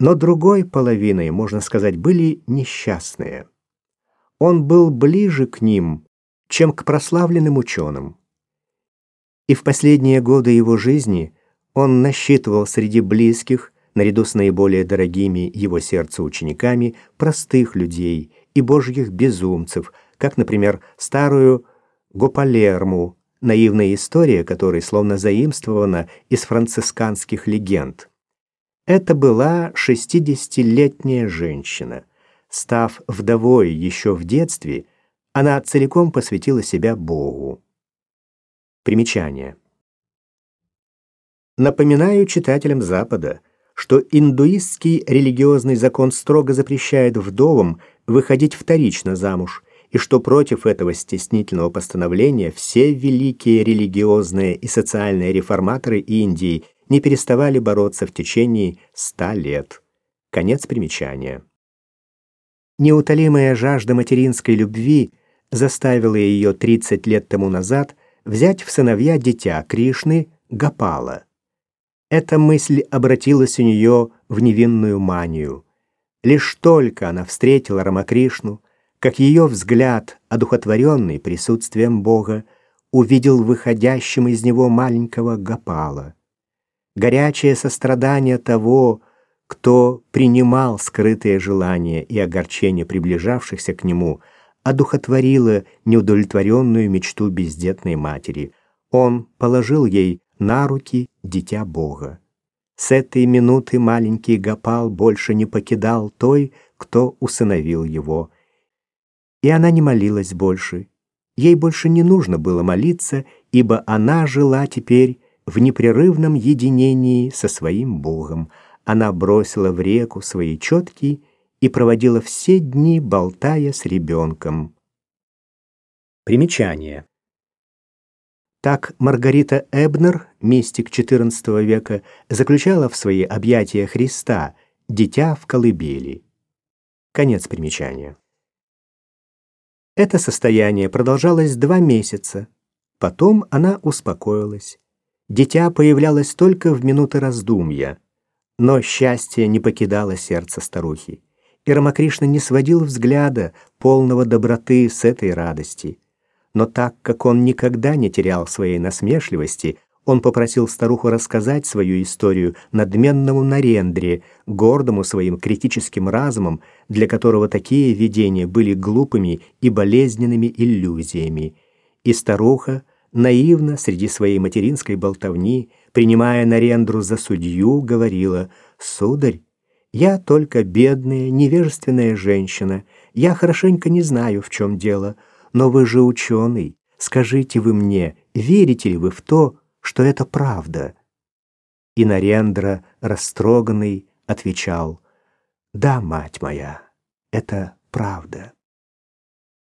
но другой половиной, можно сказать, были несчастные. Он был ближе к ним, чем к прославленным ученым. И в последние годы его жизни он насчитывал среди близких, наряду с наиболее дорогими его сердцу учениками, простых людей и божьих безумцев, как, например, старую Гопалерму, наивная история которой словно заимствована из францисканских легенд. Это была шестидесятилетняя женщина. Став вдовой еще в детстве, она целиком посвятила себя Богу. Примечание. Напоминаю читателям Запада, что индуистский религиозный закон строго запрещает вдовам выходить вторично замуж, и что против этого стеснительного постановления все великие религиозные и социальные реформаторы Индии не переставали бороться в течение ста лет. Конец примечания. Неутолимая жажда материнской любви заставила ее 30 лет тому назад взять в сыновья дитя Кришны Гапала. Эта мысль обратилась у нее в невинную манию. Лишь только она встретила Рамакришну, как ее взгляд, одухотворенный присутствием Бога, увидел выходящим из него маленького Гапала. Горячее сострадание того, кто принимал скрытые желания и огорчения приближавшихся к нему, одухотворило неудовлетворенную мечту бездетной матери. Он положил ей на руки дитя Бога. С этой минуты маленький Гапал больше не покидал той, кто усыновил его, и она не молилась больше. Ей больше не нужно было молиться, ибо она жила теперь в непрерывном единении со своим Богом. Она бросила в реку свои четки и проводила все дни, болтая с ребенком. Примечание. Так Маргарита Эбнер, мистик XIV века, заключала в свои объятия Христа, дитя в колыбели. Конец примечания. Это состояние продолжалось два месяца. Потом она успокоилась. Дитя появлялось только в минуты раздумья. Но счастье не покидало сердце старухи. И Рамакришна не сводил взгляда, полного доброты с этой радости. Но так как он никогда не терял своей насмешливости, он попросил старуху рассказать свою историю надменному Нарендре, гордому своим критическим разумом, для которого такие видения были глупыми и болезненными иллюзиями. И старуха, наивно среди своей материнской болтовни, принимая Нарендру за судью, говорила «Сударь, я только бедная, невежественная женщина, я хорошенько не знаю, в чем дело, но вы же ученый, скажите вы мне, верите ли вы в то, что это правда. И Нарендра, растроганный, отвечал, «Да, мать моя, это правда».